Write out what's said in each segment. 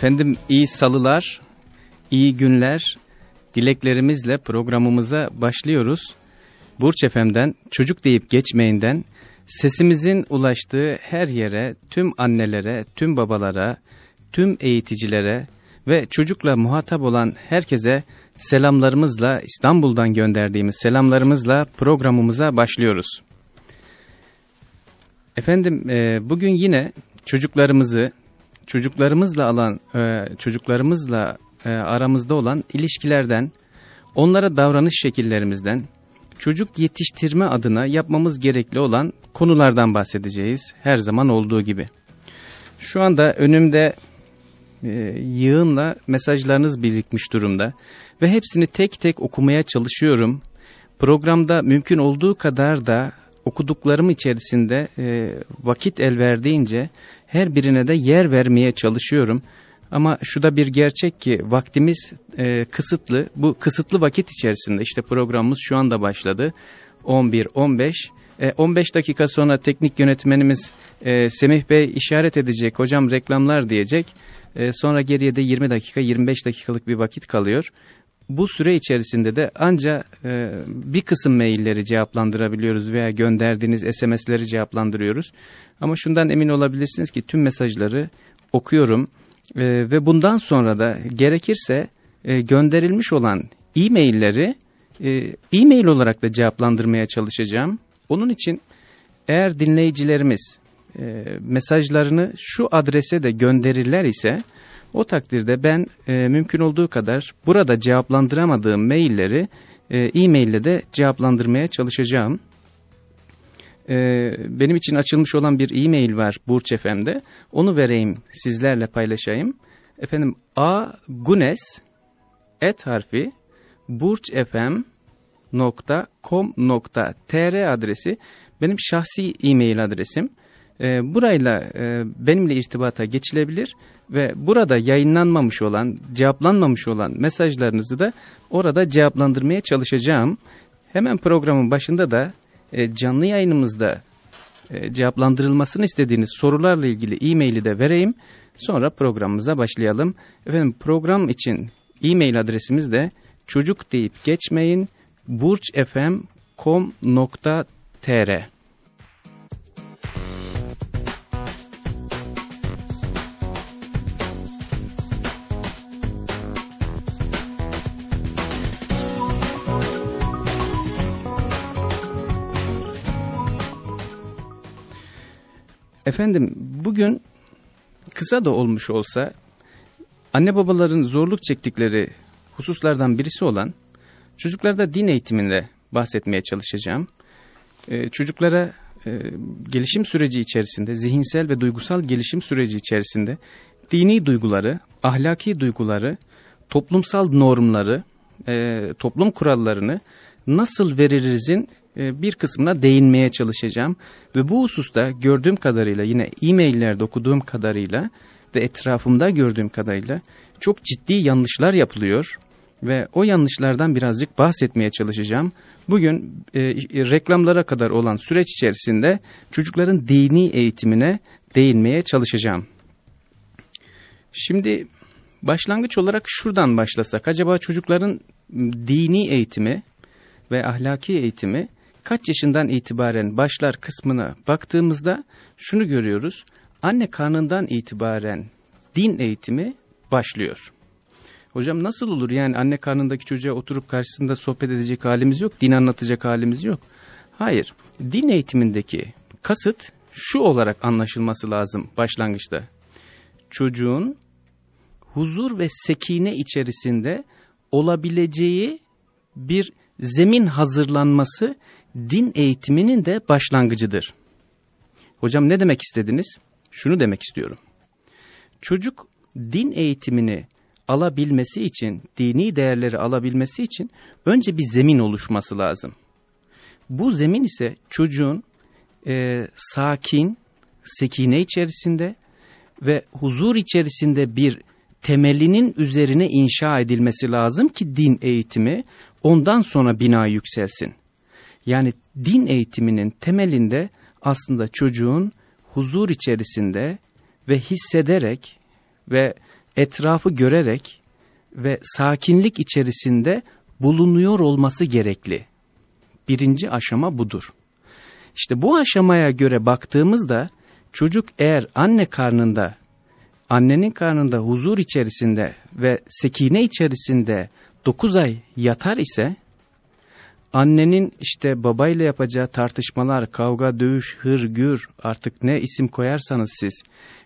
Efendim iyi salılar, iyi günler dileklerimizle programımıza başlıyoruz. Burç Efem'den, çocuk deyip geçmeyinden, sesimizin ulaştığı her yere, tüm annelere, tüm babalara, tüm eğiticilere ve çocukla muhatap olan herkese selamlarımızla, İstanbul'dan gönderdiğimiz selamlarımızla programımıza başlıyoruz. Efendim e, bugün yine çocuklarımızı, çocuklarımızla alan e, çocuklarımızla e, aramızda olan ilişkilerden, onlara davranış şekillerimizden, çocuk yetiştirme adına yapmamız gerekli olan konulardan bahsedeceğiz her zaman olduğu gibi. Şu anda önümde e, yığınla mesajlarınız birikmiş durumda ve hepsini tek tek okumaya çalışıyorum. Programda mümkün olduğu kadar da okuduklarım içerisinde e, vakit el verdiğince her birine de yer vermeye çalışıyorum. Ama şu da bir gerçek ki vaktimiz e, kısıtlı. Bu kısıtlı vakit içerisinde işte programımız şu anda başladı. 11-15. E, 15 dakika sonra teknik yönetmenimiz e, Semih Bey işaret edecek. Hocam reklamlar diyecek. E, sonra geriye de 20 dakika 25 dakikalık bir vakit kalıyor. Bu süre içerisinde de anca e, bir kısım mailleri cevaplandırabiliyoruz veya gönderdiğiniz SMS'leri cevaplandırıyoruz. Ama şundan emin olabilirsiniz ki tüm mesajları okuyorum e, ve bundan sonra da gerekirse e, gönderilmiş olan e-mailleri e, e-mail olarak da cevaplandırmaya çalışacağım. Onun için eğer dinleyicilerimiz e, mesajlarını şu adrese de gönderirler ise o takdirde ben e, mümkün olduğu kadar burada cevaplandıramadığım mailleri e, e-mail ile de cevaplandırmaya çalışacağım. E, benim için açılmış olan bir e-mail var Burç FM'de. Onu vereyim sizlerle paylaşayım. Efendim A Gunes et harfi burçfm.com.tr adresi benim şahsi e-mail adresim. E, burayla e, benimle irtibata geçilebilir ve burada yayınlanmamış olan, cevaplanmamış olan mesajlarınızı da orada cevaplandırmaya çalışacağım. Hemen programın başında da e, canlı yayınımızda e, cevaplandırılmasını istediğiniz sorularla ilgili e-maili de vereyim. Sonra programımıza başlayalım. Efendim program için e-mail adresimiz de çocuk deyip geçmeyin burçfm.com.tr Efendim bugün kısa da olmuş olsa anne babaların zorluk çektikleri hususlardan birisi olan çocuklarda din eğitiminde bahsetmeye çalışacağım. Ee, çocuklara e, gelişim süreci içerisinde, zihinsel ve duygusal gelişim süreci içerisinde dini duyguları, ahlaki duyguları, toplumsal normları, e, toplum kurallarını nasıl veririzin bir kısmına değinmeye çalışacağım. Ve bu hususta gördüğüm kadarıyla yine e-maillerde okuduğum kadarıyla ve etrafımda gördüğüm kadarıyla çok ciddi yanlışlar yapılıyor. Ve o yanlışlardan birazcık bahsetmeye çalışacağım. Bugün e, reklamlara kadar olan süreç içerisinde çocukların dini eğitimine değinmeye çalışacağım. Şimdi başlangıç olarak şuradan başlasak. Acaba çocukların dini eğitimi ve ahlaki eğitimi kaç yaşından itibaren başlar kısmına baktığımızda şunu görüyoruz. Anne karnından itibaren din eğitimi başlıyor. Hocam nasıl olur yani anne karnındaki çocuğa oturup karşısında sohbet edecek halimiz yok, din anlatacak halimiz yok. Hayır, din eğitimindeki kasıt şu olarak anlaşılması lazım başlangıçta. Çocuğun huzur ve sekine içerisinde olabileceği bir zemin hazırlanması din eğitiminin de başlangıcıdır. Hocam ne demek istediniz? Şunu demek istiyorum. Çocuk din eğitimini alabilmesi için, dini değerleri alabilmesi için önce bir zemin oluşması lazım. Bu zemin ise çocuğun e, sakin, sekine içerisinde ve huzur içerisinde bir temelinin üzerine inşa edilmesi lazım ki din eğitimi ondan sonra bina yükselsin. Yani din eğitiminin temelinde aslında çocuğun huzur içerisinde ve hissederek ve etrafı görerek ve sakinlik içerisinde bulunuyor olması gerekli. Birinci aşama budur. İşte bu aşamaya göre baktığımızda çocuk eğer anne karnında, annenin karnında huzur içerisinde ve sekine içerisinde 9 ay yatar ise annenin işte babayla yapacağı tartışmalar, kavga, dövüş, hır, gür artık ne isim koyarsanız siz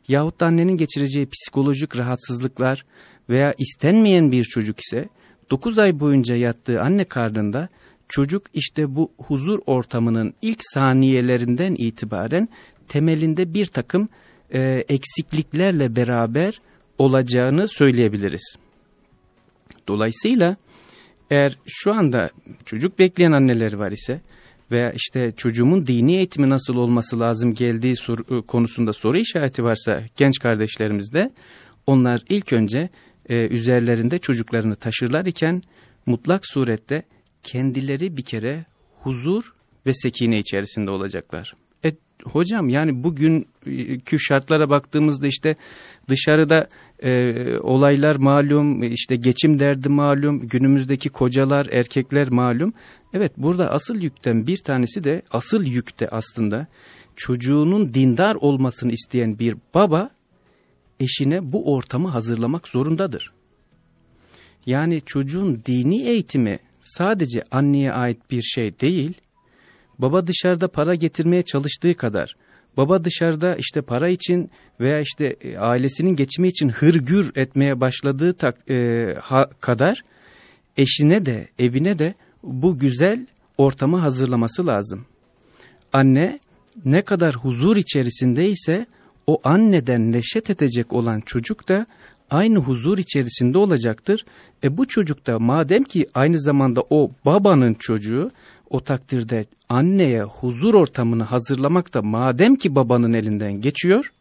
yahut da annenin geçireceği psikolojik rahatsızlıklar veya istenmeyen bir çocuk ise 9 ay boyunca yattığı anne karnında çocuk işte bu huzur ortamının ilk saniyelerinden itibaren temelinde bir takım e, eksikliklerle beraber olacağını söyleyebiliriz. Dolayısıyla eğer şu anda çocuk bekleyen anneler var ise veya işte çocuğumun dini eğitimi nasıl olması lazım geldiği soru, e, konusunda soru işareti varsa genç kardeşlerimizde onlar ilk önce e, üzerlerinde çocuklarını taşırlar iken mutlak surette kendileri bir kere huzur ve sekine içerisinde olacaklar. Hocam yani bugünkü şartlara baktığımızda işte dışarıda e, olaylar malum, işte geçim derdi malum, günümüzdeki kocalar, erkekler malum. Evet burada asıl yükten bir tanesi de asıl yükte aslında çocuğunun dindar olmasını isteyen bir baba eşine bu ortamı hazırlamak zorundadır. Yani çocuğun dini eğitimi sadece anneye ait bir şey değil, baba dışarıda para getirmeye çalıştığı kadar, baba dışarıda işte para için veya işte e, ailesinin geçimi için hırgür etmeye başladığı tak, e, ha, kadar eşine de evine de bu güzel ortamı hazırlaması lazım. Anne ne kadar huzur içerisindeyse o anneden neşet edecek olan çocuk da aynı huzur içerisinde olacaktır. E bu çocuk da madem ki aynı zamanda o babanın çocuğu o takdirde anneye huzur ortamını hazırlamak da madem ki babanın elinden geçiyor,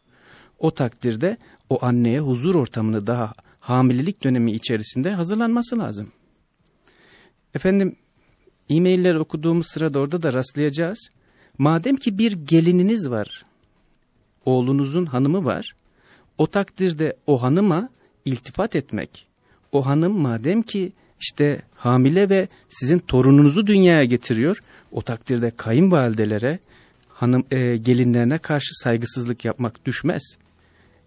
o takdirde o anneye huzur ortamını daha hamilelik dönemi içerisinde hazırlanması lazım. Efendim e-mailler okuduğumuz sırada orada da rastlayacağız. Madem ki bir gelininiz var, oğlunuzun hanımı var, o takdirde o hanıma iltifat etmek, o hanım madem ki işte hamile ve sizin torununuzu dünyaya getiriyor, o takdirde kayınvalidelere, hanım e, gelinlerine karşı saygısızlık yapmak düşmez.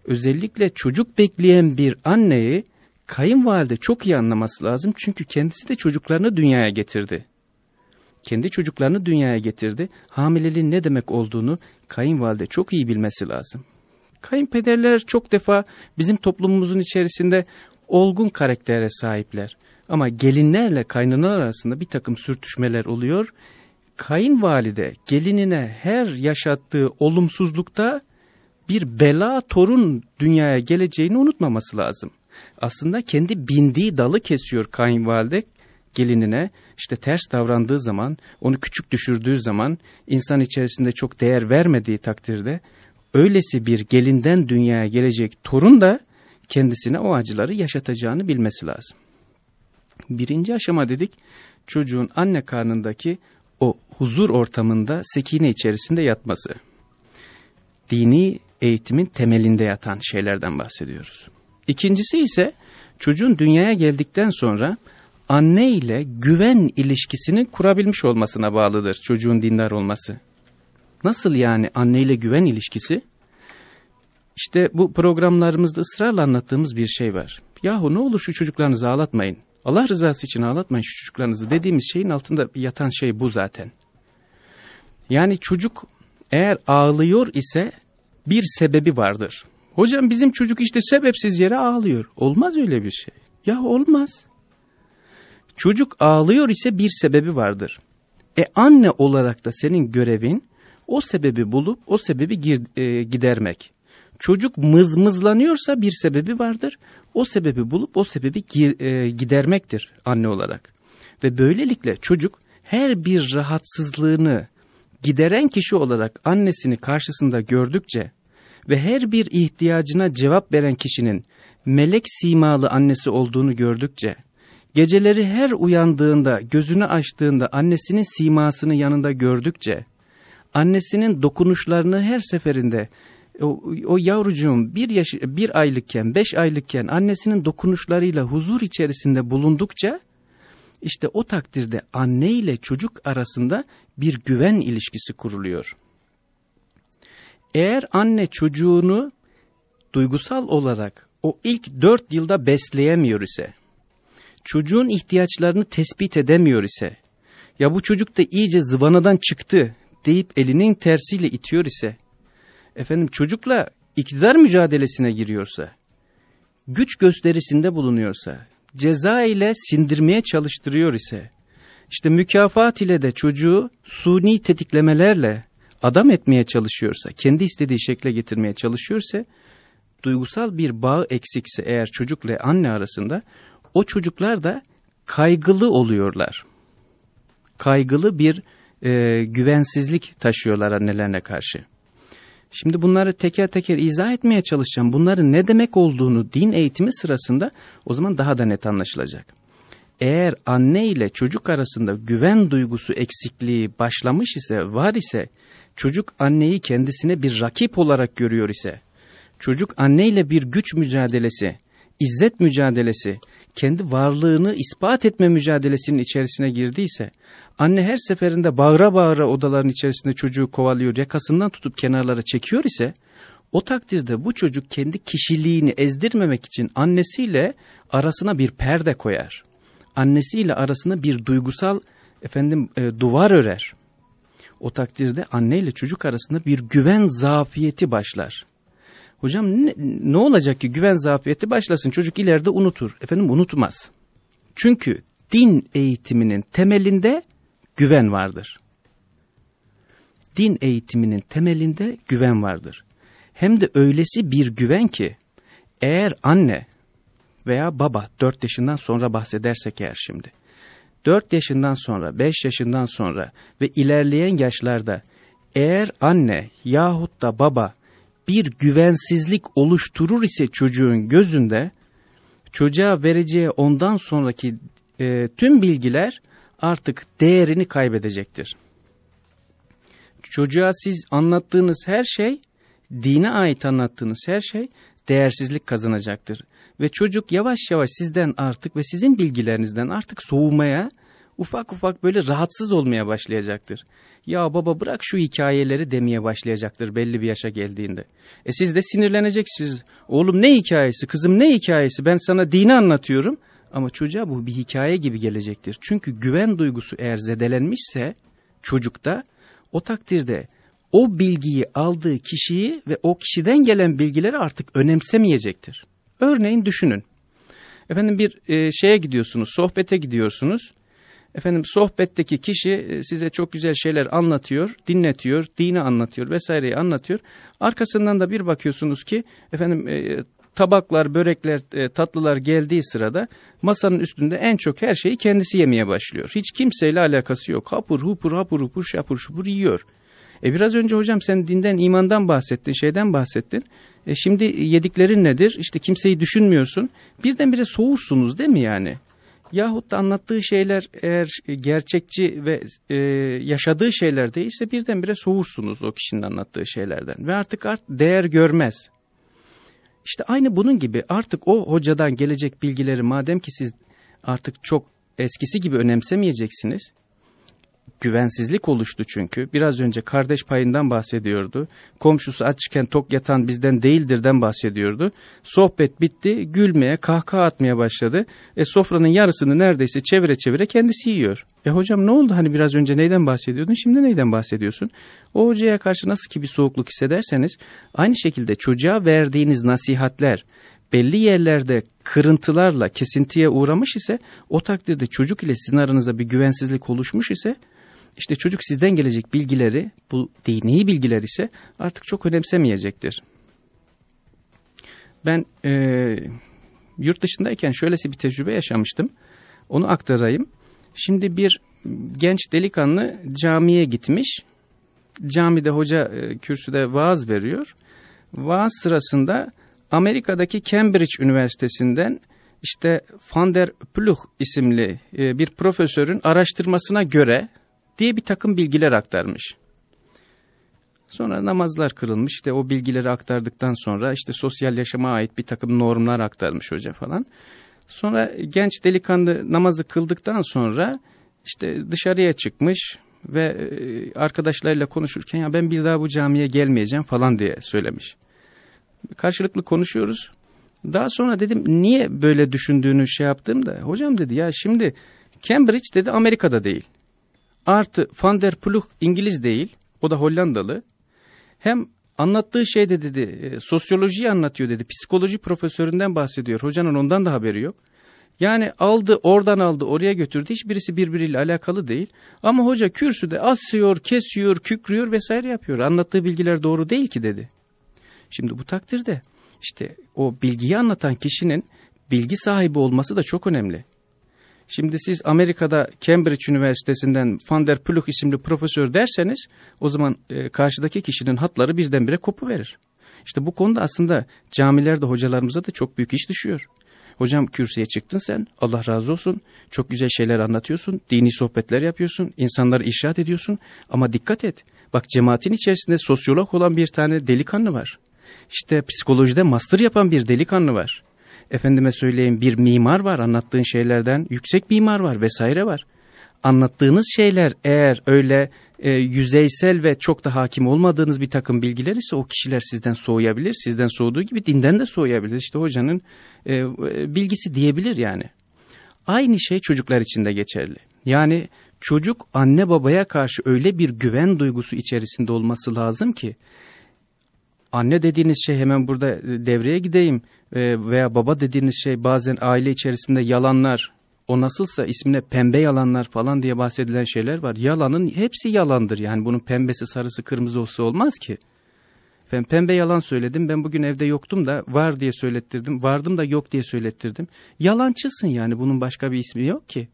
Özellikle çocuk bekleyen bir anneyi kayınvalide çok iyi anlaması lazım çünkü kendisi de çocuklarını dünyaya getirdi. Kendi çocuklarını dünyaya getirdi. Hamileliğin ne demek olduğunu kayınvalide çok iyi bilmesi lazım. Kayınpederler çok defa bizim toplumumuzun içerisinde olgun karaktere sahipler. Ama gelinlerle kaynanalar arasında bir takım sürtüşmeler oluyor. Kayınvalide gelinine her yaşattığı olumsuzlukta bir bela torun dünyaya geleceğini unutmaması lazım. Aslında kendi bindiği dalı kesiyor kayınvalide gelinine işte ters davrandığı zaman, onu küçük düşürdüğü zaman, insan içerisinde çok değer vermediği takdirde öylesi bir gelinden dünyaya gelecek torun da kendisine o acıları yaşatacağını bilmesi lazım. Birinci aşama dedik çocuğun anne karnındaki o huzur ortamında sekine içerisinde yatması. Dini eğitimin temelinde yatan şeylerden bahsediyoruz. İkincisi ise çocuğun dünyaya geldikten sonra anne ile güven ilişkisini kurabilmiş olmasına bağlıdır çocuğun dindar olması. Nasıl yani anne ile güven ilişkisi? İşte bu programlarımızda ısrarla anlattığımız bir şey var. Yahu ne olur şu çocuklarınızı ağlatmayın. Allah rızası için ağlatmayın şu çocuklarınızı dediğimiz şeyin altında yatan şey bu zaten. Yani çocuk eğer ağlıyor ise bir sebebi vardır. Hocam bizim çocuk işte sebepsiz yere ağlıyor. Olmaz öyle bir şey. Ya olmaz. Çocuk ağlıyor ise bir sebebi vardır. E anne olarak da senin görevin o sebebi bulup o sebebi gir, e, gidermek. Çocuk mızmızlanıyorsa bir sebebi vardır. O sebebi bulup o sebebi e, gidermektir anne olarak. Ve böylelikle çocuk her bir rahatsızlığını gideren kişi olarak annesini karşısında gördükçe ve her bir ihtiyacına cevap veren kişinin melek simalı annesi olduğunu gördükçe, geceleri her uyandığında, gözünü açtığında annesinin simasını yanında gördükçe, annesinin dokunuşlarını her seferinde o, o yavrucuğum bir, yaş, bir aylıkken, beş aylıkken annesinin dokunuşlarıyla huzur içerisinde bulundukça, işte o takdirde anne ile çocuk arasında bir güven ilişkisi kuruluyor. Eğer anne çocuğunu duygusal olarak o ilk dört yılda besleyemiyor ise, çocuğun ihtiyaçlarını tespit edemiyor ise, ya bu çocuk da iyice zıvanadan çıktı deyip elinin tersiyle itiyor ise, efendim çocukla iktidar mücadelesine giriyorsa, güç gösterisinde bulunuyorsa, ceza ile sindirmeye çalıştırıyor ise, işte mükafat ile de çocuğu suni tetiklemelerle adam etmeye çalışıyorsa, kendi istediği şekle getirmeye çalışıyorsa, duygusal bir bağ eksikse eğer çocukla anne arasında, o çocuklar da kaygılı oluyorlar. Kaygılı bir e, güvensizlik taşıyorlar annelerine karşı. Şimdi bunları teker teker izah etmeye çalışacağım. Bunların ne demek olduğunu din eğitimi sırasında o zaman daha da net anlaşılacak. Eğer anne ile çocuk arasında güven duygusu eksikliği başlamış ise, var ise, çocuk anneyi kendisine bir rakip olarak görüyor ise, çocuk anne ile bir güç mücadelesi, izzet mücadelesi, kendi varlığını ispat etme mücadelesinin içerisine girdiyse, anne her seferinde bağıra bağıra odaların içerisinde çocuğu kovalıyor, yakasından tutup kenarlara çekiyor ise, o takdirde bu çocuk kendi kişiliğini ezdirmemek için annesiyle arasına bir perde koyar. Annesiyle arasına bir duygusal efendim e, duvar örer. O takdirde anne ile çocuk arasında bir güven zafiyeti başlar. Hocam ne, ne olacak ki güven zafiyeti başlasın çocuk ileride unutur. Efendim unutmaz. Çünkü din eğitiminin temelinde güven vardır. Din eğitiminin temelinde güven vardır. Hem de öylesi bir güven ki eğer anne veya baba 4 yaşından sonra bahsedersek eğer şimdi 4 yaşından sonra 5 yaşından sonra ve ilerleyen yaşlarda eğer anne yahut da baba bir güvensizlik oluşturur ise çocuğun gözünde çocuğa vereceği ondan sonraki e, tüm bilgiler artık değerini kaybedecektir. Çocuğa siz anlattığınız her şey, dine ait anlattığınız her şey değersizlik kazanacaktır. Ve çocuk yavaş yavaş sizden artık ve sizin bilgilerinizden artık soğumaya, ufak ufak böyle rahatsız olmaya başlayacaktır. Ya baba bırak şu hikayeleri demeye başlayacaktır belli bir yaşa geldiğinde. E siz de sinirleneceksiniz. Oğlum ne hikayesi, kızım ne hikayesi ben sana dini anlatıyorum. Ama çocuğa bu bir hikaye gibi gelecektir. Çünkü güven duygusu eğer zedelenmişse çocukta o takdirde o bilgiyi aldığı kişiyi ve o kişiden gelen bilgileri artık önemsemeyecektir. Örneğin düşünün. Efendim bir e, şeye gidiyorsunuz, sohbete gidiyorsunuz. Efendim sohbetteki kişi e, size çok güzel şeyler anlatıyor, dinletiyor, dini anlatıyor vesaireyi anlatıyor. Arkasından da bir bakıyorsunuz ki efendim e, tabaklar, börekler, e, tatlılar geldiği sırada masanın üstünde en çok her şeyi kendisi yemeye başlıyor. Hiç kimseyle alakası yok. Hapur hupur hapur hupur şapur şupur yiyor. E biraz önce hocam sen dinden, imandan bahsettin, şeyden bahsettin. E şimdi yediklerin nedir? İşte kimseyi düşünmüyorsun. Birdenbire soğursunuz değil mi yani? Yahut da anlattığı şeyler eğer gerçekçi ve e, yaşadığı şeyler değilse birdenbire soğursunuz o kişinin anlattığı şeylerden. Ve artık art değer görmez. İşte aynı bunun gibi artık o hocadan gelecek bilgileri madem ki siz artık çok eskisi gibi önemsemeyeceksiniz. Güvensizlik oluştu çünkü. Biraz önce kardeş payından bahsediyordu. Komşusu açken tok yatan bizden değildirden bahsediyordu. Sohbet bitti, gülmeye, kahkaha atmaya başladı. E sofranın yarısını neredeyse çevire çevire kendisi yiyor. E hocam ne oldu hani biraz önce neyden bahsediyordun, şimdi neyden bahsediyorsun? O hocaya karşı nasıl ki bir soğukluk hissederseniz, aynı şekilde çocuğa verdiğiniz nasihatler, belli yerlerde kırıntılarla kesintiye uğramış ise o takdirde çocuk ile sizin aranızda bir güvensizlik oluşmuş ise işte çocuk sizden gelecek bilgileri, bu dini bilgiler ise artık çok önemsemeyecektir. Ben e, yurt dışındayken şöylesi bir tecrübe yaşamıştım. Onu aktarayım. Şimdi bir genç delikanlı camiye gitmiş. Camide hoca e, kürsüde vaaz veriyor. Vaaz sırasında Amerika'daki Cambridge Üniversitesi'nden işte Van der Ploeg isimli e, bir profesörün araştırmasına göre diye bir takım bilgiler aktarmış. Sonra namazlar kırılmış işte o bilgileri aktardıktan sonra işte sosyal yaşama ait bir takım normlar aktarmış hoca falan. Sonra genç delikanlı namazı kıldıktan sonra işte dışarıya çıkmış ve e, arkadaşlarıyla konuşurken ya ben bir daha bu camiye gelmeyeceğim falan diye söylemiş. Karşılıklı konuşuyoruz. Daha sonra dedim niye böyle düşündüğünü şey yaptım da hocam dedi ya şimdi Cambridge dedi Amerika'da değil. Artı Van der Ploeg İngiliz değil. O da Hollandalı. Hem anlattığı şey de dedi e, sosyolojiyi anlatıyor dedi. Psikoloji profesöründen bahsediyor. Hocanın ondan da haberi yok. Yani aldı oradan aldı oraya götürdü. Hiçbirisi birbiriyle alakalı değil. Ama hoca kürsüde asıyor, kesiyor, kükrüyor vesaire yapıyor. Anlattığı bilgiler doğru değil ki dedi. Şimdi bu takdirde işte o bilgiyi anlatan kişinin bilgi sahibi olması da çok önemli. Şimdi siz Amerika'da Cambridge Üniversitesi'nden Van der Ploeg isimli profesör derseniz o zaman e, karşıdaki kişinin hatları birdenbire kopu verir. İşte bu konuda aslında camilerde hocalarımıza da çok büyük iş düşüyor. Hocam kürsüye çıktın sen Allah razı olsun çok güzel şeyler anlatıyorsun dini sohbetler yapıyorsun insanları işaret ediyorsun ama dikkat et bak cemaatin içerisinde sosyolog olan bir tane delikanlı var. İşte psikolojide master yapan bir delikanlı var efendime söyleyeyim bir mimar var anlattığın şeylerden yüksek mimar var vesaire var. Anlattığınız şeyler eğer öyle e, yüzeysel ve çok da hakim olmadığınız bir takım bilgiler ise o kişiler sizden soğuyabilir. Sizden soğuduğu gibi dinden de soğuyabilir. İşte hocanın e, bilgisi diyebilir yani. Aynı şey çocuklar için de geçerli. Yani çocuk anne babaya karşı öyle bir güven duygusu içerisinde olması lazım ki anne dediğiniz şey hemen burada e, devreye gideyim veya baba dediğiniz şey bazen aile içerisinde yalanlar o nasılsa ismine pembe yalanlar falan diye bahsedilen şeyler var. Yalanın hepsi yalandır yani bunun pembesi sarısı kırmızı olsa olmaz ki. Ben pembe yalan söyledim ben bugün evde yoktum da var diye söylettirdim vardım da yok diye söylettirdim. Yalancısın yani bunun başka bir ismi yok ki.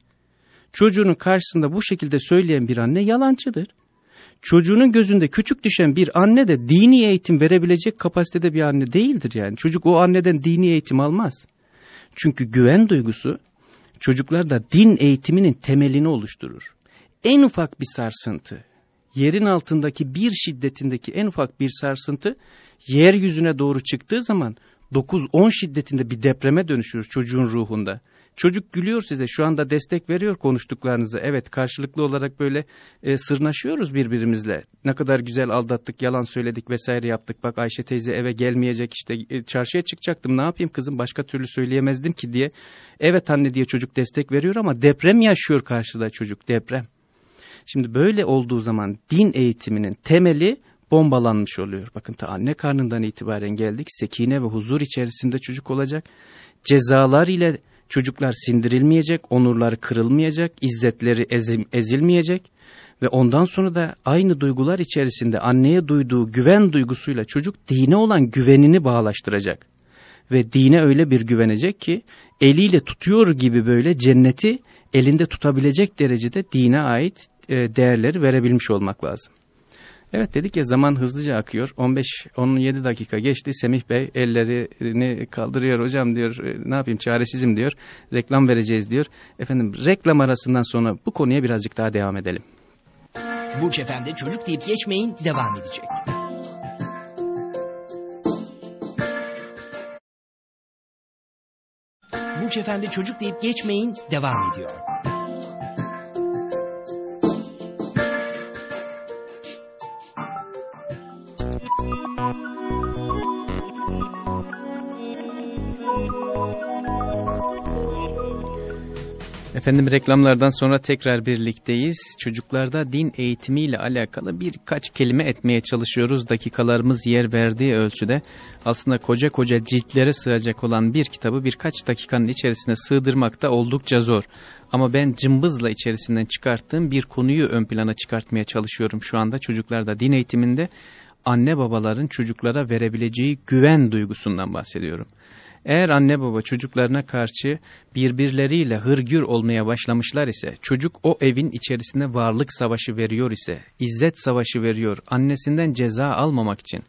Çocuğunun karşısında bu şekilde söyleyen bir anne yalancıdır çocuğunun gözünde küçük düşen bir anne de dini eğitim verebilecek kapasitede bir anne değildir yani. Çocuk o anneden dini eğitim almaz. Çünkü güven duygusu çocuklarda din eğitiminin temelini oluşturur. En ufak bir sarsıntı, yerin altındaki bir şiddetindeki en ufak bir sarsıntı yeryüzüne doğru çıktığı zaman 9-10 şiddetinde bir depreme dönüşür çocuğun ruhunda. Çocuk gülüyor size şu anda destek veriyor konuştuklarınızı. Evet karşılıklı olarak böyle e, sırnaşıyoruz birbirimizle. Ne kadar güzel aldattık, yalan söyledik vesaire yaptık. Bak Ayşe teyze eve gelmeyecek işte e, çarşıya çıkacaktım ne yapayım kızım başka türlü söyleyemezdim ki diye. Evet anne diye çocuk destek veriyor ama deprem yaşıyor karşıda çocuk deprem. Şimdi böyle olduğu zaman din eğitiminin temeli bombalanmış oluyor. Bakın ta anne karnından itibaren geldik. Sekine ve huzur içerisinde çocuk olacak. Cezalar ile Çocuklar sindirilmeyecek, onurları kırılmayacak, izzetleri ezil, ezilmeyecek ve ondan sonra da aynı duygular içerisinde anneye duyduğu güven duygusuyla çocuk dine olan güvenini bağlaştıracak. Ve dine öyle bir güvenecek ki eliyle tutuyor gibi böyle cenneti elinde tutabilecek derecede dine ait e, değerleri verebilmiş olmak lazım. Evet dedik ya zaman hızlıca akıyor. 15-17 dakika geçti. Semih Bey ellerini kaldırıyor. Hocam diyor e, ne yapayım çaresizim diyor. Reklam vereceğiz diyor. Efendim reklam arasından sonra bu konuya birazcık daha devam edelim. Burç Efendi çocuk deyip geçmeyin devam edecek. Burç Efendi çocuk deyip geçmeyin devam ediyor. Efendim reklamlardan sonra tekrar birlikteyiz. Çocuklarda din eğitimiyle alakalı birkaç kelime etmeye çalışıyoruz. Dakikalarımız yer verdiği ölçüde aslında koca koca ciltlere sığacak olan bir kitabı birkaç dakikanın içerisine sığdırmak da oldukça zor. Ama ben cımbızla içerisinden çıkarttığım bir konuyu ön plana çıkartmaya çalışıyorum şu anda çocuklarda din eğitiminde anne babaların çocuklara verebileceği güven duygusundan bahsediyorum. Eğer anne baba çocuklarına karşı birbirleriyle hırgür olmaya başlamışlar ise, çocuk o evin içerisinde varlık savaşı veriyor ise, izzet savaşı veriyor, annesinden ceza almamak için,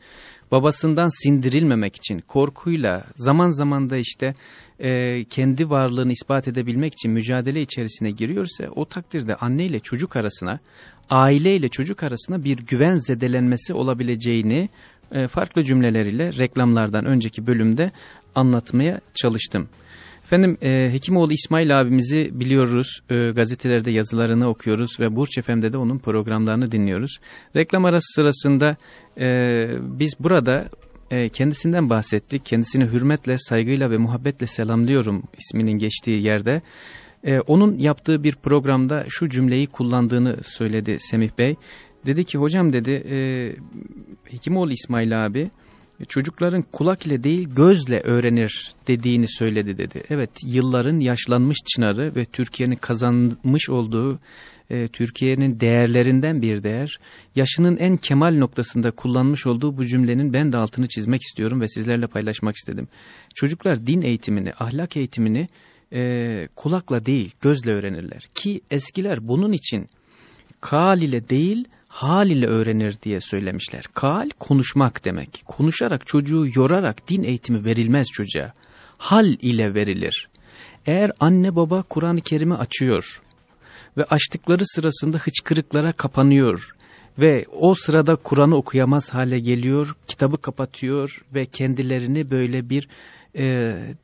babasından sindirilmemek için, korkuyla, zaman zaman da işte e, kendi varlığını ispat edebilmek için mücadele içerisine giriyorsa, o takdirde anne ile çocuk arasına, aile ile çocuk arasına bir güven zedelenmesi olabileceğini, e, farklı cümleleriyle reklamlardan önceki bölümde anlatmaya çalıştım. Efendim e, Hekimoğlu İsmail abimizi biliyoruz, e, gazetelerde yazılarını okuyoruz ve Burç FM'de de onun programlarını dinliyoruz. Reklam arası sırasında e, biz burada e, kendisinden bahsettik. Kendisini hürmetle, saygıyla ve muhabbetle selamlıyorum isminin geçtiği yerde. E, onun yaptığı bir programda şu cümleyi kullandığını söyledi Semih Bey. Dedi ki hocam dedi e, Hekimoğlu İsmail abi çocukların kulak ile değil gözle öğrenir dediğini söyledi dedi. Evet yılların yaşlanmış çınarı ve Türkiye'nin kazanmış olduğu e, Türkiye'nin değerlerinden bir değer. Yaşının en kemal noktasında kullanmış olduğu bu cümlenin ben de altını çizmek istiyorum ve sizlerle paylaşmak istedim. Çocuklar din eğitimini, ahlak eğitimini e, kulakla değil gözle öğrenirler. Ki eskiler bunun için kal ile değil hal ile öğrenir diye söylemişler. Kal konuşmak demek. Konuşarak çocuğu yorarak din eğitimi verilmez çocuğa. Hal ile verilir. Eğer anne baba Kur'an-ı Kerim'i açıyor ve açtıkları sırasında hıçkırıklara kapanıyor ve o sırada Kur'an'ı okuyamaz hale geliyor, kitabı kapatıyor ve kendilerini böyle bir e,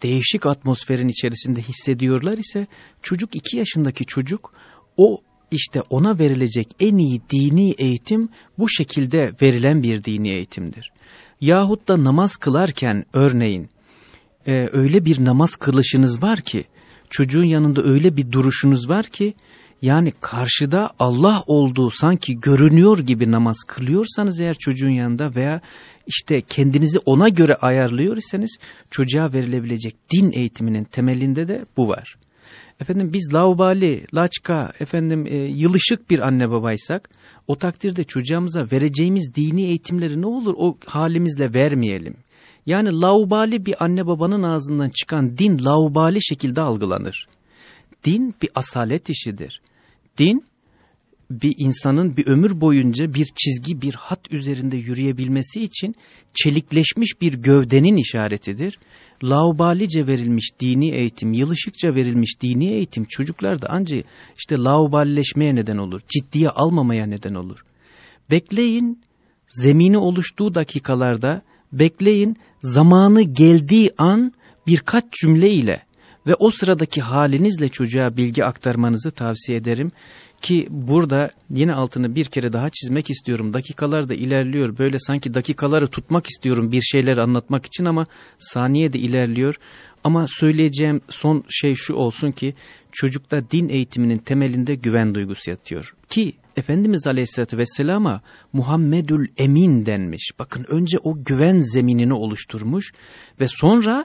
değişik atmosferin içerisinde hissediyorlar ise çocuk iki yaşındaki çocuk o işte ona verilecek en iyi dini eğitim bu şekilde verilen bir dini eğitimdir. Yahut da namaz kılarken örneğin e, öyle bir namaz kılışınız var ki çocuğun yanında öyle bir duruşunuz var ki yani karşıda Allah olduğu sanki görünüyor gibi namaz kılıyorsanız eğer çocuğun yanında veya işte kendinizi ona göre ayarlıyor iseniz çocuğa verilebilecek din eğitiminin temelinde de bu var. Efendim biz laubali, laçka, efendim e, yılışık bir anne babaysak o takdirde çocuğumuza vereceğimiz dini eğitimleri ne olur o halimizle vermeyelim. Yani laubali bir anne babanın ağzından çıkan din laubali şekilde algılanır. Din bir asalet işidir. Din bir insanın bir ömür boyunca bir çizgi bir hat üzerinde yürüyebilmesi için çelikleşmiş bir gövdenin işaretidir laubalice verilmiş dini eğitim, yılışıkça verilmiş dini eğitim çocuklarda ancak işte lauballeşmeye neden olur, ciddiye almamaya neden olur. Bekleyin, zemini oluştuğu dakikalarda, bekleyin, zamanı geldiği an birkaç cümle ile ve o sıradaki halinizle çocuğa bilgi aktarmanızı tavsiye ederim. Ki burada yine altını bir kere daha çizmek istiyorum. Dakikalar da ilerliyor. Böyle sanki dakikaları tutmak istiyorum bir şeyler anlatmak için ama saniye de ilerliyor. Ama söyleyeceğim son şey şu olsun ki çocukta din eğitiminin temelinde güven duygusu yatıyor. Ki Efendimiz Aleyhisselatü Vesselam'a Muhammedül Emin denmiş. Bakın önce o güven zeminini oluşturmuş ve sonra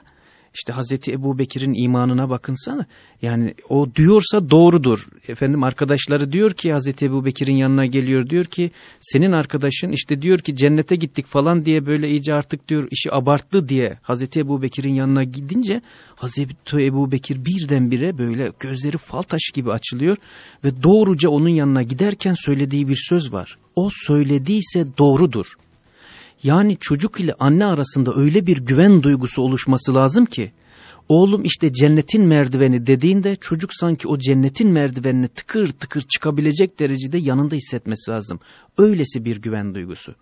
işte Hazreti Ebu Bekir'in imanına bakınsana. Yani o diyorsa doğrudur. Efendim arkadaşları diyor ki Hazreti Ebu Bekir'in yanına geliyor diyor ki senin arkadaşın işte diyor ki cennete gittik falan diye böyle iyice artık diyor işi abarttı diye Hazreti Ebu Bekir'in yanına gidince Hazreti Ebu Bekir birdenbire böyle gözleri fal taşı gibi açılıyor ve doğruca onun yanına giderken söylediği bir söz var. O söylediyse doğrudur. Yani çocuk ile anne arasında öyle bir güven duygusu oluşması lazım ki oğlum işte cennetin merdiveni dediğinde çocuk sanki o cennetin merdivenini tıkır tıkır çıkabilecek derecede yanında hissetmesi lazım. Öylesi bir güven duygusu.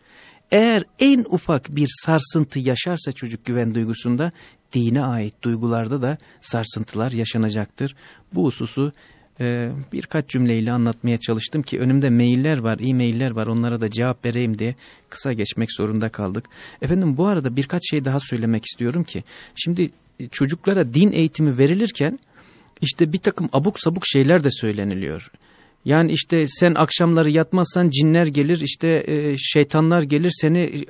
Eğer en ufak bir sarsıntı yaşarsa çocuk güven duygusunda dine ait duygularda da sarsıntılar yaşanacaktır. Bu hususu e, birkaç cümleyle anlatmaya çalıştım ki önümde mailler var, e-mailler var onlara da cevap vereyim diye kısa geçmek zorunda kaldık. Efendim bu arada birkaç şey daha söylemek istiyorum ki şimdi çocuklara din eğitimi verilirken işte bir takım abuk sabuk şeyler de söyleniliyor. Yani işte sen akşamları yatmazsan cinler gelir işte e, şeytanlar gelir seni e,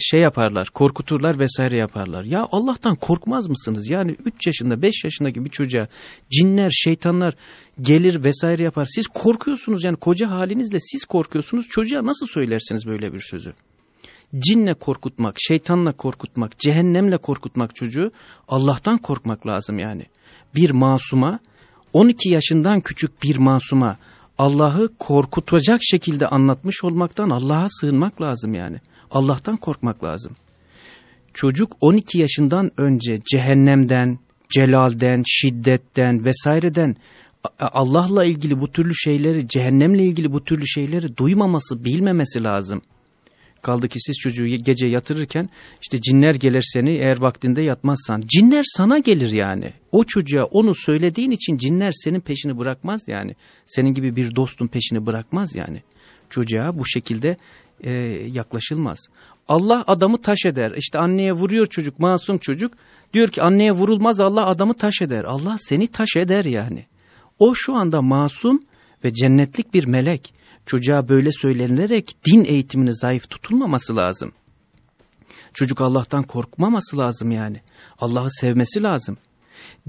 şey yaparlar korkuturlar vesaire yaparlar. Ya Allah'tan korkmaz mısınız? Yani 3 yaşında 5 yaşındaki bir çocuğa cinler şeytanlar gelir vesaire yapar. Siz korkuyorsunuz yani koca halinizle siz korkuyorsunuz çocuğa nasıl söylersiniz böyle bir sözü? Cinle korkutmak, şeytanla korkutmak, cehennemle korkutmak çocuğu Allah'tan korkmak lazım yani. Bir masuma 12 yaşından küçük bir masuma Allah'ı korkutacak şekilde anlatmış olmaktan Allah'a sığınmak lazım yani. Allah'tan korkmak lazım. Çocuk 12 yaşından önce cehennemden, celalden, şiddetten vesaireden Allah'la ilgili bu türlü şeyleri, cehennemle ilgili bu türlü şeyleri duymaması, bilmemesi lazım. Kaldı ki siz çocuğu gece yatırırken işte cinler gelir seni eğer vaktinde yatmazsan. Cinler sana gelir yani. O çocuğa onu söylediğin için cinler senin peşini bırakmaz yani. Senin gibi bir dostun peşini bırakmaz yani. Çocuğa bu şekilde e, yaklaşılmaz. Allah adamı taş eder. İşte anneye vuruyor çocuk masum çocuk. Diyor ki anneye vurulmaz Allah adamı taş eder. Allah seni taş eder yani. O şu anda masum ve cennetlik bir melek çocuğa böyle söylenilerek din eğitimini zayıf tutulmaması lazım. Çocuk Allah'tan korkmaması lazım yani. Allah'ı sevmesi lazım.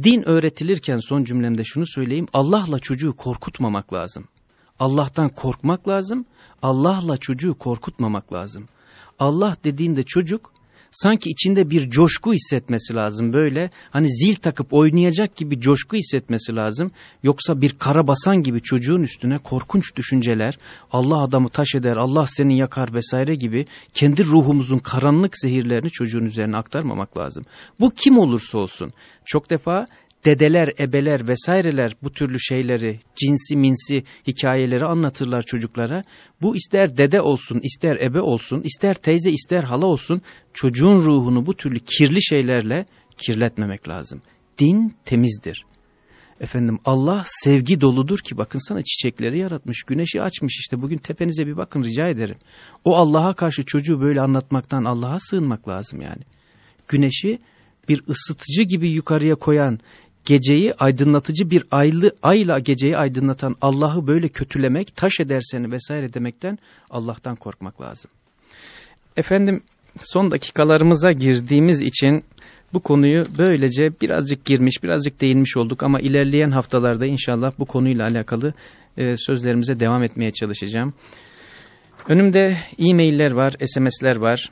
Din öğretilirken son cümlemde şunu söyleyeyim. Allah'la çocuğu korkutmamak lazım. Allah'tan korkmak lazım. Allah'la çocuğu korkutmamak lazım. Allah dediğinde çocuk sanki içinde bir coşku hissetmesi lazım böyle. Hani zil takıp oynayacak gibi coşku hissetmesi lazım. Yoksa bir karabasan gibi çocuğun üstüne korkunç düşünceler, Allah adamı taş eder, Allah seni yakar vesaire gibi kendi ruhumuzun karanlık zehirlerini çocuğun üzerine aktarmamak lazım. Bu kim olursa olsun. Çok defa dedeler, ebeler vesaireler bu türlü şeyleri, cinsi minsi hikayeleri anlatırlar çocuklara. Bu ister dede olsun, ister ebe olsun, ister teyze, ister hala olsun çocuğun ruhunu bu türlü kirli şeylerle kirletmemek lazım. Din temizdir. Efendim Allah sevgi doludur ki bakın sana çiçekleri yaratmış, güneşi açmış işte bugün tepenize bir bakın rica ederim. O Allah'a karşı çocuğu böyle anlatmaktan Allah'a sığınmak lazım yani. Güneşi bir ısıtıcı gibi yukarıya koyan, geceyi aydınlatıcı bir aylı ayla geceyi aydınlatan Allah'ı böyle kötülemek, taş ederseni vesaire demekten Allah'tan korkmak lazım. Efendim son dakikalarımıza girdiğimiz için bu konuyu böylece birazcık girmiş, birazcık değinmiş olduk ama ilerleyen haftalarda inşallah bu konuyla alakalı e, sözlerimize devam etmeye çalışacağım. Önümde e-mailler var, SMS'ler var.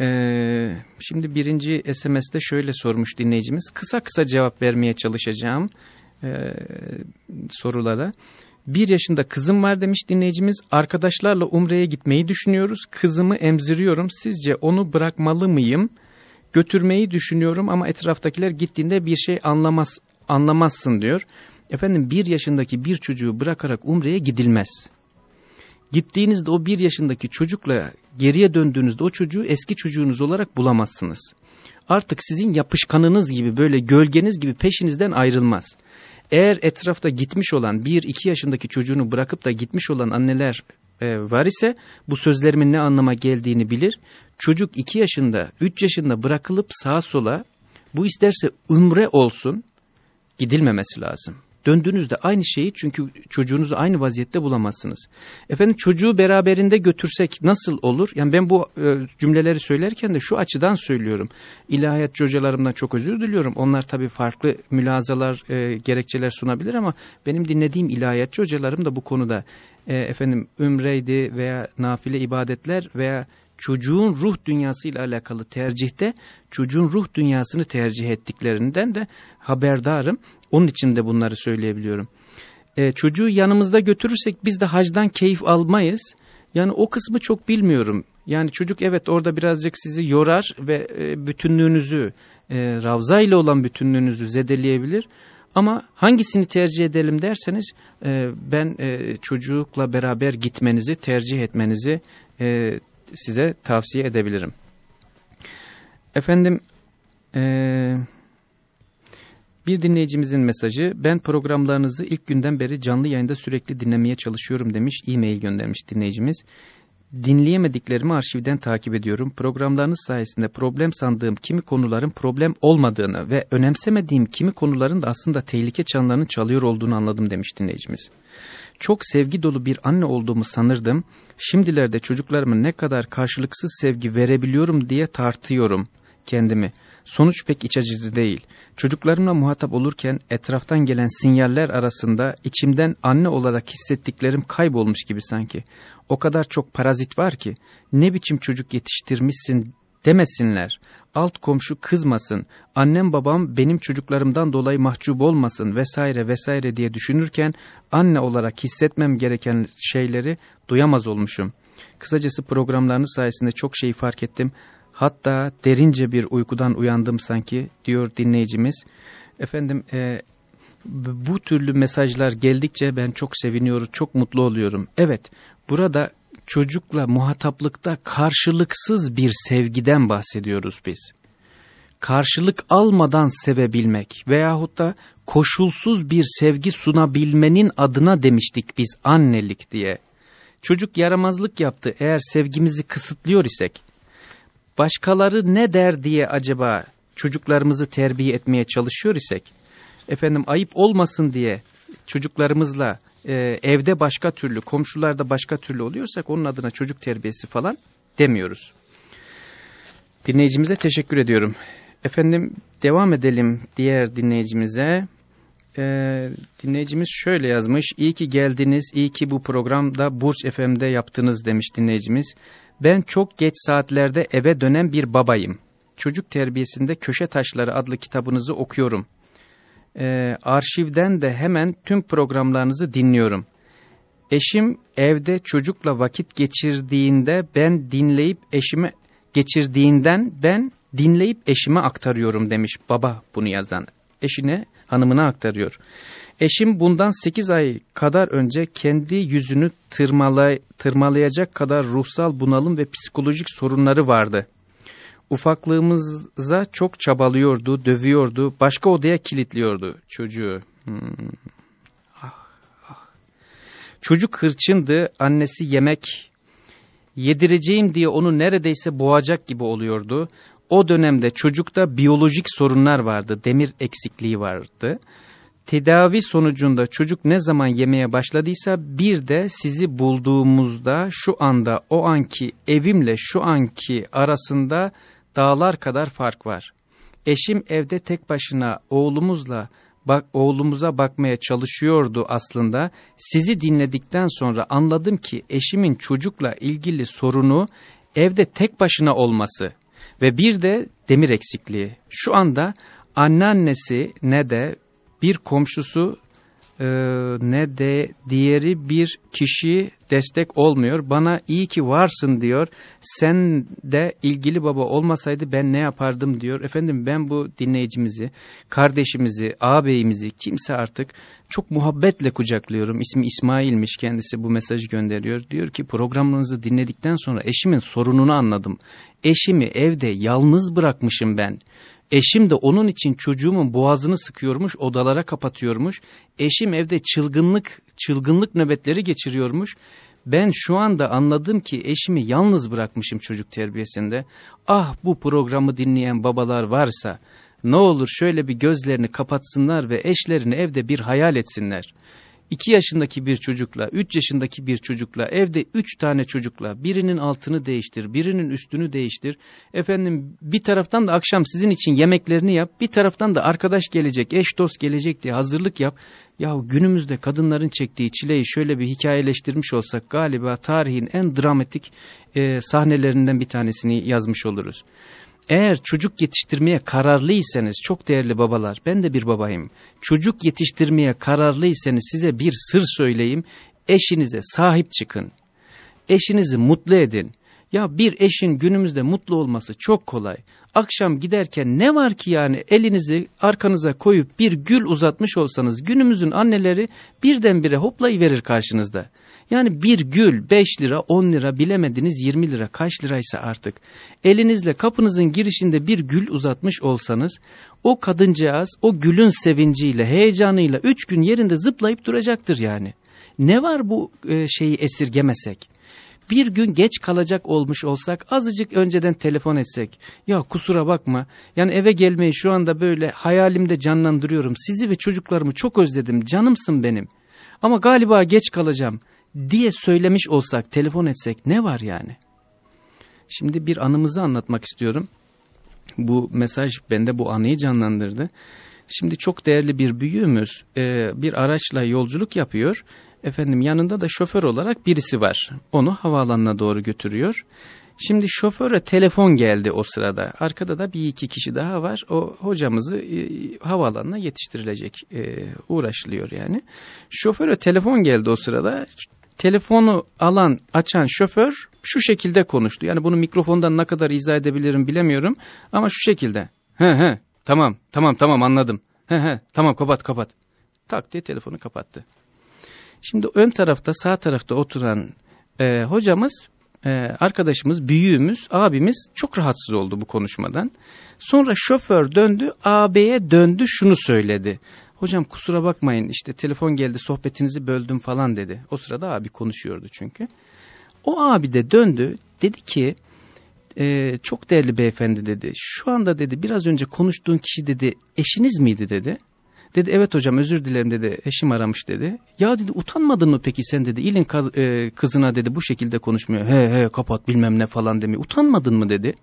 Ee, şimdi birinci SMS'de şöyle sormuş dinleyicimiz. Kısa kısa cevap vermeye çalışacağım e, sorulara. Bir yaşında kızım var demiş dinleyicimiz. Arkadaşlarla Umre'ye gitmeyi düşünüyoruz. Kızımı emziriyorum. Sizce onu bırakmalı mıyım? Götürmeyi düşünüyorum ama etraftakiler gittiğinde bir şey anlamaz, anlamazsın diyor. Efendim bir yaşındaki bir çocuğu bırakarak Umre'ye gidilmez. Gittiğinizde o bir yaşındaki çocukla geriye döndüğünüzde o çocuğu eski çocuğunuz olarak bulamazsınız. Artık sizin yapışkanınız gibi böyle gölgeniz gibi peşinizden ayrılmaz. Eğer etrafta gitmiş olan bir iki yaşındaki çocuğunu bırakıp da gitmiş olan anneler e, var ise bu sözlerimin ne anlama geldiğini bilir. Çocuk iki yaşında üç yaşında bırakılıp sağa sola bu isterse ümre olsun gidilmemesi lazım. Döndüğünüzde aynı şeyi çünkü çocuğunuzu aynı vaziyette bulamazsınız. Efendim çocuğu beraberinde götürsek nasıl olur? Yani ben bu e, cümleleri söylerken de şu açıdan söylüyorum. İlahiyat hocalarımdan çok özür diliyorum. Onlar tabii farklı mülazalar, e, gerekçeler sunabilir ama benim dinlediğim ilahiyatçı hocalarım da bu konuda e, efendim ümreydi veya nafile ibadetler veya çocuğun ruh dünyasıyla alakalı tercihte çocuğun ruh dünyasını tercih ettiklerinden de haberdarım. Onun için de bunları söyleyebiliyorum. E, çocuğu yanımızda götürürsek biz de hacdan keyif almayız. Yani o kısmı çok bilmiyorum. Yani çocuk evet orada birazcık sizi yorar ve e, bütünlüğünüzü, e, Ravza ile olan bütünlüğünüzü zedeleyebilir. Ama hangisini tercih edelim derseniz e, ben e, çocukla beraber gitmenizi tercih etmenizi e, size tavsiye edebilirim. Efendim e, Bir dinleyicimizin mesajı ben programlarınızı ilk günden beri canlı yayında sürekli dinlemeye çalışıyorum demiş e-mail göndermiş dinleyicimiz. Dinleyemediklerimi arşivden takip ediyorum. Programlarınız sayesinde problem sandığım kimi konuların problem olmadığını ve önemsemediğim kimi konuların da aslında tehlike çanlarını çalıyor olduğunu anladım demiş dinleyicimiz. Çok sevgi dolu bir anne olduğumu sanırdım. Şimdilerde çocuklarıma ne kadar karşılıksız sevgi verebiliyorum diye tartıyorum kendimi. Sonuç pek iç acıcı değil. Çocuklarımla muhatap olurken etraftan gelen sinyaller arasında içimden anne olarak hissettiklerim kaybolmuş gibi sanki. O kadar çok parazit var ki ne biçim çocuk yetiştirmişsin demesinler. Alt komşu kızmasın, annem babam benim çocuklarımdan dolayı mahcup olmasın vesaire vesaire diye düşünürken anne olarak hissetmem gereken şeyleri duyamaz olmuşum. Kısacası programlarınız sayesinde çok şeyi fark ettim. Hatta derince bir uykudan uyandım sanki diyor dinleyicimiz. Efendim e, bu türlü mesajlar geldikçe ben çok seviniyorum, çok mutlu oluyorum. Evet burada çocukla muhataplıkta karşılıksız bir sevgiden bahsediyoruz biz. Karşılık almadan sevebilmek veyahut da koşulsuz bir sevgi sunabilmenin adına demiştik biz annelik diye. Çocuk yaramazlık yaptı eğer sevgimizi kısıtlıyor isek başkaları ne der diye acaba çocuklarımızı terbiye etmeye çalışıyor isek, efendim ayıp olmasın diye çocuklarımızla e, evde başka türlü, komşularda başka türlü oluyorsak onun adına çocuk terbiyesi falan demiyoruz. Dinleyicimize teşekkür ediyorum. Efendim devam edelim diğer dinleyicimize. Ee, dinleyicimiz şöyle yazmış. İyi ki geldiniz, iyi ki bu programda Burç FM'de yaptınız demiş dinleyicimiz. Ben çok geç saatlerde eve dönen bir babayım. Çocuk terbiyesinde Köşe Taşları adlı kitabınızı okuyorum. Ee, arşivden de hemen tüm programlarınızı dinliyorum. Eşim evde çocukla vakit geçirdiğinde ben dinleyip eşime geçirdiğinden ben dinleyip eşime aktarıyorum demiş baba bunu yazan. Eşine hanımına aktarıyor. Eşim bundan 8 ay kadar önce kendi yüzünü tırmalay tırmalayacak kadar ruhsal bunalım ve psikolojik sorunları vardı. Ufaklığımıza çok çabalıyordu, dövüyordu, başka odaya kilitliyordu çocuğu. Hmm. Ah, ah. Çocuk hırçındı, annesi yemek yedireceğim diye onu neredeyse boğacak gibi oluyordu. O dönemde çocukta biyolojik sorunlar vardı, demir eksikliği vardı. Tedavi sonucunda çocuk ne zaman yemeye başladıysa bir de sizi bulduğumuzda şu anda o anki evimle şu anki arasında dağlar kadar fark var. Eşim evde tek başına oğlumuzla bak oğlumuza bakmaya çalışıyordu aslında. Sizi dinledikten sonra anladım ki eşimin çocukla ilgili sorunu evde tek başına olması ve bir de demir eksikliği. Şu anda anneannesi ne de bir komşusu e, ne de diğeri bir kişi destek olmuyor. Bana iyi ki varsın diyor. Sen de ilgili baba olmasaydı ben ne yapardım diyor. Efendim ben bu dinleyicimizi, kardeşimizi, ağabeyimizi kimse artık çok muhabbetle kucaklıyorum. İsmi İsmail'miş kendisi bu mesajı gönderiyor. Diyor ki programınızı dinledikten sonra eşimin sorununu anladım. Eşimi evde yalnız bırakmışım ben. Eşim de onun için çocuğumun boğazını sıkıyormuş, odalara kapatıyormuş. Eşim evde çılgınlık, çılgınlık nöbetleri geçiriyormuş. Ben şu anda anladım ki eşimi yalnız bırakmışım çocuk terbiyesinde. Ah bu programı dinleyen babalar varsa ne olur şöyle bir gözlerini kapatsınlar ve eşlerini evde bir hayal etsinler. 2 yaşındaki bir çocukla, 3 yaşındaki bir çocukla, evde 3 tane çocukla birinin altını değiştir, birinin üstünü değiştir. Efendim bir taraftan da akşam sizin için yemeklerini yap, bir taraftan da arkadaş gelecek, eş dost gelecek diye hazırlık yap. Ya günümüzde kadınların çektiği çileyi şöyle bir hikayeleştirmiş olsak galiba tarihin en dramatik e, sahnelerinden bir tanesini yazmış oluruz. Eğer çocuk yetiştirmeye kararlıysanız çok değerli babalar ben de bir babayım. Çocuk yetiştirmeye kararlıysanız size bir sır söyleyeyim. Eşinize sahip çıkın. Eşinizi mutlu edin. Ya bir eşin günümüzde mutlu olması çok kolay. Akşam giderken ne var ki yani elinizi arkanıza koyup bir gül uzatmış olsanız günümüzün anneleri birdenbire hoplayıverir karşınızda. Yani bir gül 5 lira 10 lira bilemediniz 20 lira kaç liraysa artık. Elinizle kapınızın girişinde bir gül uzatmış olsanız o kadıncağız o gülün sevinciyle heyecanıyla 3 gün yerinde zıplayıp duracaktır yani. Ne var bu e, şeyi esirgemesek? bir gün geç kalacak olmuş olsak azıcık önceden telefon etsek. Ya kusura bakma yani eve gelmeyi şu anda böyle hayalimde canlandırıyorum. Sizi ve çocuklarımı çok özledim canımsın benim. Ama galiba geç kalacağım diye söylemiş olsak telefon etsek ne var yani? Şimdi bir anımızı anlatmak istiyorum. Bu mesaj bende bu anıyı canlandırdı. Şimdi çok değerli bir büyüğümüz e, bir araçla yolculuk yapıyor Efendim yanında da şoför olarak birisi var. Onu havaalanına doğru götürüyor. Şimdi şoföre telefon geldi o sırada. Arkada da bir iki kişi daha var. O hocamızı e, havaalanına yetiştirilecek e, uğraşılıyor yani. Şoföre telefon geldi o sırada. Telefonu alan, açan şoför şu şekilde konuştu. Yani bunu mikrofondan ne kadar izah edebilirim bilemiyorum. Ama şu şekilde. He he tamam tamam tamam anladım. He he tamam kapat kapat. Tak diye telefonu kapattı. Şimdi ön tarafta sağ tarafta oturan e, hocamız, e, arkadaşımız, büyüğümüz, abimiz çok rahatsız oldu bu konuşmadan. Sonra şoför döndü, ağabeye döndü şunu söyledi. Hocam kusura bakmayın işte telefon geldi sohbetinizi böldüm falan dedi. O sırada abi konuşuyordu çünkü. O abi de döndü dedi ki e, çok değerli beyefendi dedi. Şu anda dedi biraz önce konuştuğun kişi dedi eşiniz miydi dedi. Dedi evet hocam özür dilerim dedi eşim aramış dedi. Ya dedi utanmadın mı peki sen dedi ilin e, kızına dedi bu şekilde konuşmuyor. He he kapat bilmem ne falan demiyor. Utanmadın mı dedi.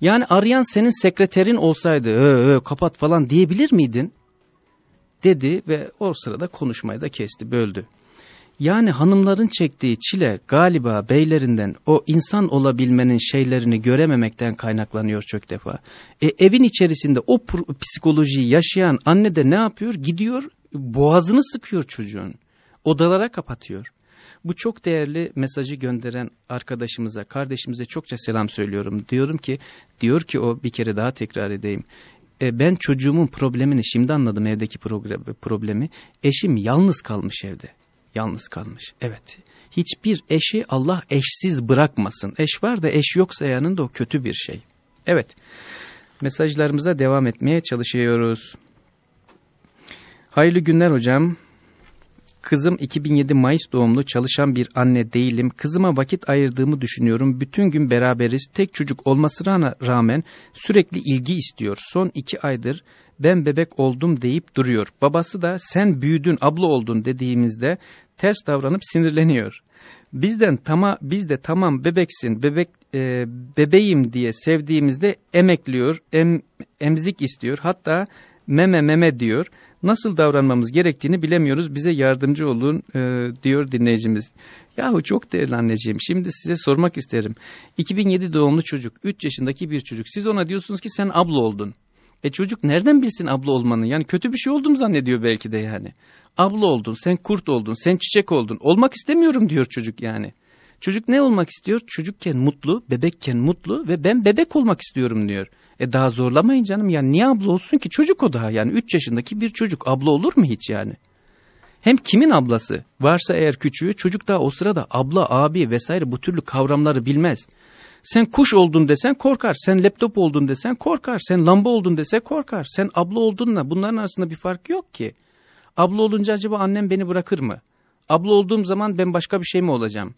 Yani arayan senin sekreterin olsaydı he he kapat falan diyebilir miydin? Dedi ve o sırada konuşmayı da kesti böldü. Yani hanımların çektiği çile galiba beylerinden o insan olabilmenin şeylerini görememekten kaynaklanıyor çok defa. E, evin içerisinde o psikolojiyi yaşayan anne de ne yapıyor? Gidiyor boğazını sıkıyor çocuğun. Odalara kapatıyor. Bu çok değerli mesajı gönderen arkadaşımıza, kardeşimize çokça selam söylüyorum. Diyorum ki, diyor ki o bir kere daha tekrar edeyim. E, ben çocuğumun problemini şimdi anladım evdeki problemi. Eşim yalnız kalmış evde yalnız kalmış. Evet. Hiçbir eşi Allah eşsiz bırakmasın. Eş var da eş yoksa yanında o kötü bir şey. Evet. Mesajlarımıza devam etmeye çalışıyoruz. Hayırlı günler hocam. Kızım 2007 Mayıs doğumlu çalışan bir anne değilim. Kızıma vakit ayırdığımı düşünüyorum. Bütün gün beraberiz. Tek çocuk olmasına rağmen sürekli ilgi istiyor. Son iki aydır ben bebek oldum deyip duruyor. Babası da sen büyüdün abla oldun dediğimizde ters davranıp sinirleniyor. Bizden tama biz de tamam bebeksin, bebek e, bebeğim diye sevdiğimizde emekliyor, em, emzik istiyor. Hatta meme meme diyor. Nasıl davranmamız gerektiğini bilemiyoruz. Bize yardımcı olun e, diyor dinleyicimiz. Yahu çok değerli anneciğim. Şimdi size sormak isterim. 2007 doğumlu çocuk, 3 yaşındaki bir çocuk. Siz ona diyorsunuz ki sen abla oldun. E çocuk nereden bilsin abla olmanı? Yani kötü bir şey oldum zannediyor belki de yani. Abla oldun, sen kurt oldun, sen çiçek oldun. Olmak istemiyorum diyor çocuk yani. Çocuk ne olmak istiyor? Çocukken mutlu, bebekken mutlu ve ben bebek olmak istiyorum diyor. E daha zorlamayın canım yani niye abla olsun ki? Çocuk o daha yani 3 yaşındaki bir çocuk abla olur mu hiç yani? Hem kimin ablası? Varsa eğer küçüğü çocuk daha o sırada abla, abi vesaire bu türlü kavramları bilmez. Sen kuş oldun desen korkar. Sen laptop oldun desen korkar. Sen lamba oldun dese korkar. Sen abla oldunla bunların arasında bir fark yok ki. Abla olunca acaba annem beni bırakır mı? Abla olduğum zaman ben başka bir şey mi olacağım?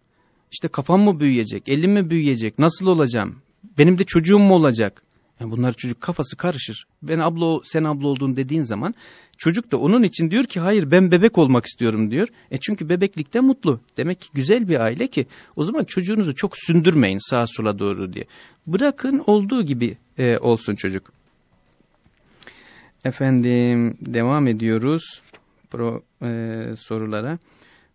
İşte kafam mı büyüyecek, elim mi büyüyecek, nasıl olacağım? Benim de çocuğum mu olacak? Yani bunlar çocuk kafası karışır. Ben abla sen abla olduğun dediğin zaman çocuk da onun için diyor ki hayır ben bebek olmak istiyorum diyor. E çünkü bebeklikte mutlu. Demek ki güzel bir aile ki o zaman çocuğunuzu çok sündürmeyin sağa sola doğru diye. Bırakın olduğu gibi e, olsun çocuk. Efendim devam ediyoruz pro, e, sorulara.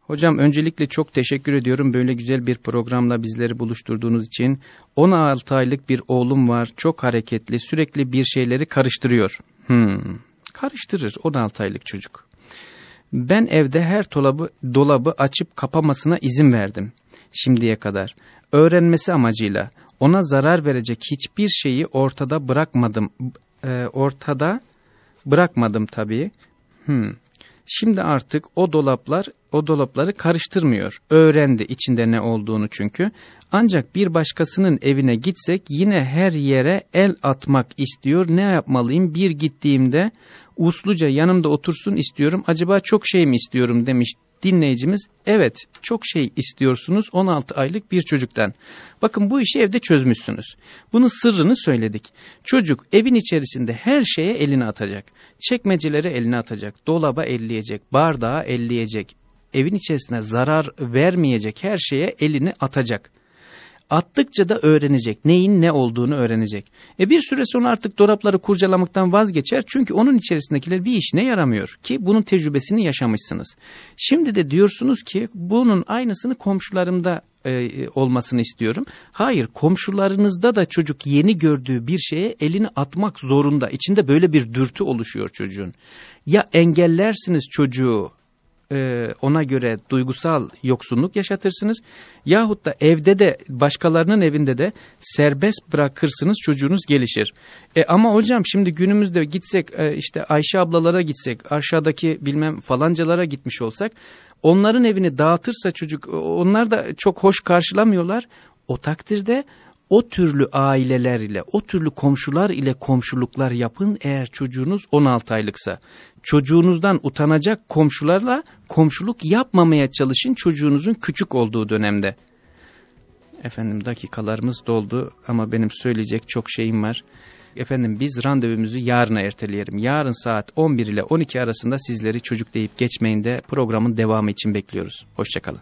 Hocam öncelikle çok teşekkür ediyorum böyle güzel bir programla bizleri buluşturduğunuz için. 16 aylık bir oğlum var çok hareketli sürekli bir şeyleri karıştırıyor. Hmm, karıştırır 16 aylık çocuk. Ben evde her dolabı, dolabı açıp kapamasına izin verdim şimdiye kadar. Öğrenmesi amacıyla ona zarar verecek hiçbir şeyi ortada bırakmadım. E, ortada bırakmadım tabii. Hmm. Şimdi artık o dolaplar o dolapları karıştırmıyor. Öğrendi içinde ne olduğunu çünkü. Ancak bir başkasının evine gitsek yine her yere el atmak istiyor. Ne yapmalıyım? Bir gittiğimde usluca yanımda otursun istiyorum. Acaba çok şey mi istiyorum demiş dinleyicimiz. Evet çok şey istiyorsunuz 16 aylık bir çocuktan. Bakın bu işi evde çözmüşsünüz. Bunun sırrını söyledik. Çocuk evin içerisinde her şeye elini atacak. Çekmecelere elini atacak. Dolaba elleyecek. Bardağa elleyecek. Evin içerisine zarar vermeyecek her şeye elini atacak. Attıkça da öğrenecek. Neyin ne olduğunu öğrenecek. E bir süre sonra artık dolapları kurcalamaktan vazgeçer. Çünkü onun içerisindekiler bir işine yaramıyor. Ki bunun tecrübesini yaşamışsınız. Şimdi de diyorsunuz ki bunun aynısını komşularımda e, olmasını istiyorum. Hayır komşularınızda da çocuk yeni gördüğü bir şeye elini atmak zorunda. İçinde böyle bir dürtü oluşuyor çocuğun. Ya engellersiniz çocuğu e, ona göre duygusal yoksunluk yaşatırsınız. Yahut da evde de başkalarının evinde de serbest bırakırsınız çocuğunuz gelişir. E, ama hocam şimdi günümüzde gitsek e, işte Ayşe ablalara gitsek aşağıdaki bilmem falancalara gitmiş olsak onların evini dağıtırsa çocuk onlar da çok hoş karşılamıyorlar. O takdirde o türlü aileler ile, o türlü komşular ile komşuluklar yapın eğer çocuğunuz 16 aylıksa. Çocuğunuzdan utanacak komşularla komşuluk yapmamaya çalışın çocuğunuzun küçük olduğu dönemde. Efendim dakikalarımız doldu ama benim söyleyecek çok şeyim var. Efendim biz randevumuzu yarına erteleyelim. Yarın saat 11 ile 12 arasında sizleri çocuk deyip geçmeyin de programın devamı için bekliyoruz. Hoşçakalın.